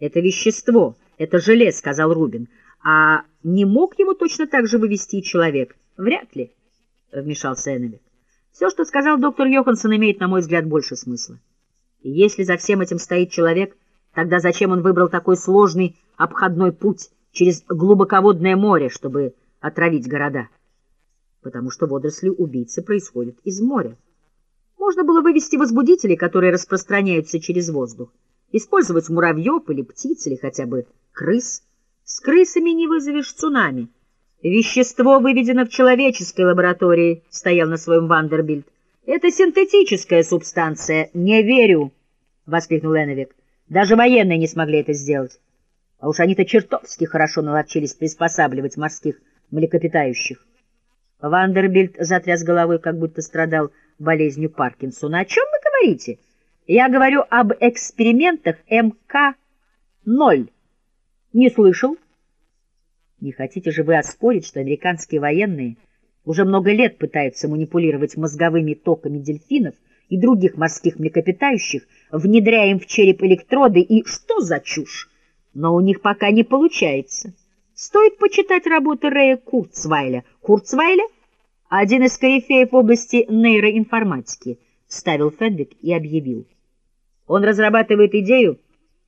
Это вещество, это желе, — сказал Рубин. А не мог его точно так же вывести человек? Вряд ли, — вмешался Эннелик. Все, что сказал доктор Йоханссон, имеет, на мой взгляд, больше смысла. И если за всем этим стоит человек, тогда зачем он выбрал такой сложный обходной путь через глубоководное море, чтобы отравить города? Потому что водоросли-убийцы происходят из моря. Можно было вывести возбудители, которые распространяются через воздух, использовать муравьев или птиц, или хотя бы крыс. С крысами не вызовешь цунами. Вещество выведено в человеческой лаборатории, стоял на своем Вандербильд. Это синтетическая субстанция. Не верю, воскликнул Эновик. Даже военные не смогли это сделать. А уж они-то чертовски хорошо наловчились приспосабливать морских млекопитающих. Вандербильд затряс головой, как будто страдал болезнью Паркинсона. О чем вы говорите? Я говорю об экспериментах МК-0. Не слышал? Не хотите же вы оспорить, что американские военные уже много лет пытаются манипулировать мозговыми токами дельфинов и других морских млекопитающих, внедряя им в череп электроды и что за чушь? Но у них пока не получается. Стоит почитать работы Рэя Курцвайля. Курцвайля — один из корифеев в области нейроинформатики, ставил Фенвик и объявил. Он разрабатывает идею,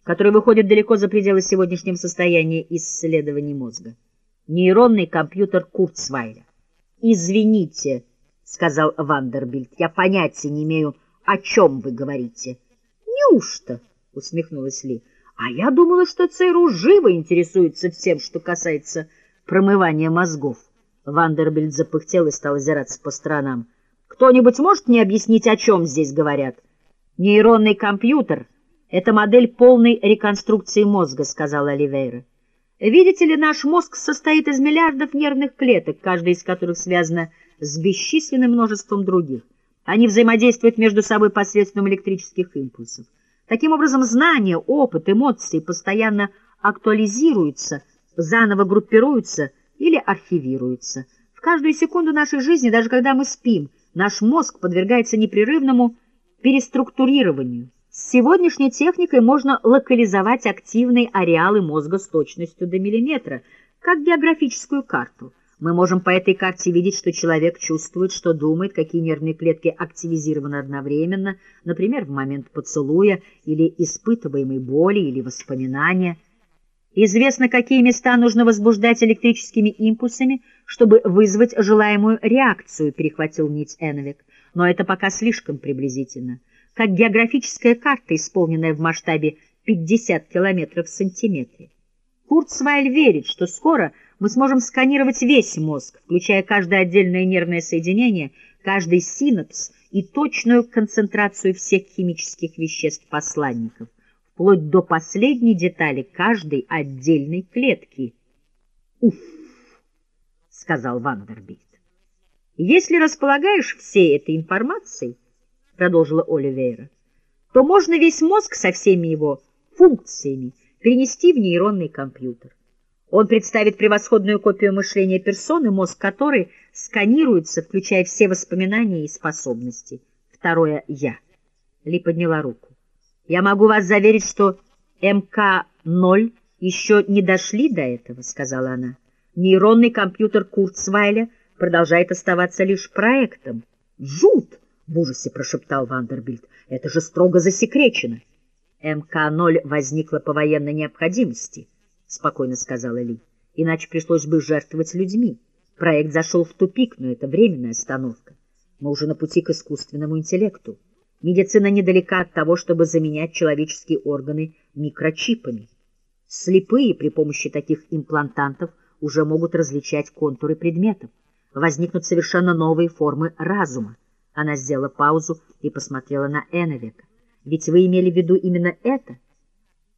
которая выходит далеко за пределы сегодняшнего состояния исследований мозга. Нейронный компьютер Курцвайля. «Извините», — сказал Вандербильд, — «я понятия не имею, о чем вы говорите». «Неужто?» — усмехнулась Ли. «А я думала, что ЦРУ живо интересуется всем, что касается промывания мозгов». Вандербильд запыхтел и стал озираться по сторонам. «Кто-нибудь может мне объяснить, о чем здесь говорят?» «Нейронный компьютер — это модель полной реконструкции мозга», — сказала Оливейра. «Видите ли, наш мозг состоит из миллиардов нервных клеток, каждая из которых связана с бесчисленным множеством других. Они взаимодействуют между собой посредством электрических импульсов. Таким образом, знания, опыт, эмоции постоянно актуализируются, заново группируются или архивируются. В каждую секунду нашей жизни, даже когда мы спим, наш мозг подвергается непрерывному переструктурированию. С сегодняшней техникой можно локализовать активные ареалы мозга с точностью до миллиметра, как географическую карту. Мы можем по этой карте видеть, что человек чувствует, что думает, какие нервные клетки активизированы одновременно, например, в момент поцелуя или испытываемой боли или воспоминания. Известно, какие места нужно возбуждать электрическими импульсами, чтобы вызвать желаемую реакцию, перехватил нить Эновик но это пока слишком приблизительно, как географическая карта, исполненная в масштабе 50 километров в сантиметре. Курцвайль верит, что скоро мы сможем сканировать весь мозг, включая каждое отдельное нервное соединение, каждый синапс и точную концентрацию всех химических веществ-посланников, вплоть до последней детали каждой отдельной клетки. «Уф!» — сказал Вандербильд. Если располагаешь всей этой информацией, продолжила Оливейра, то можно весь мозг со всеми его функциями перенести в нейронный компьютер. Он представит превосходную копию мышления персоны, мозг которой сканируется, включая все воспоминания и способности. Второе «Я». Ли подняла руку. «Я могу вас заверить, что МК-0 еще не дошли до этого», — сказала она. «Нейронный компьютер Курцвайля — продолжает оставаться лишь проектом. «Жут!» — в ужасе прошептал Вандербильд. «Это же строго засекречено!» «МК-0 возникла по военной необходимости», — спокойно сказала Ли. «Иначе пришлось бы жертвовать людьми. Проект зашел в тупик, но это временная остановка. Мы уже на пути к искусственному интеллекту. Медицина недалека от того, чтобы заменять человеческие органы микрочипами. Слепые при помощи таких имплантантов уже могут различать контуры предметов возникнут совершенно новые формы разума. Она сделала паузу и посмотрела на Эновека. Ведь вы имели в виду именно это?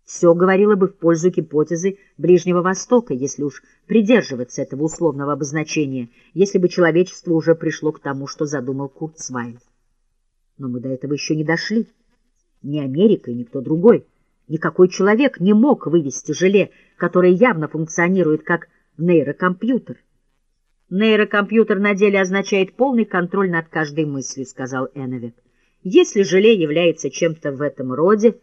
Все говорило бы в пользу гипотезы Ближнего Востока, если уж придерживаться этого условного обозначения, если бы человечество уже пришло к тому, что задумал Курцвайль. Но мы до этого еще не дошли. Ни Америка, ни кто другой. Никакой человек не мог вывести желе, которое явно функционирует как нейрокомпьютер. Нейрокомпьютер на деле означает полный контроль над каждой мыслью, сказал Эновик. Если желе является чем-то в этом роде,